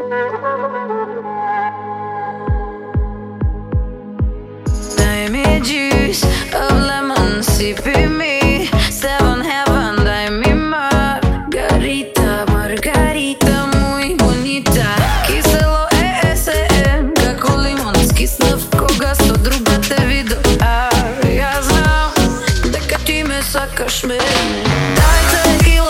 Dime juice of lemon sipping me Seven heaven, dime margarita Margarita muy bonita. Kiselo e -S -E, Kako koga Sto A ja Da kad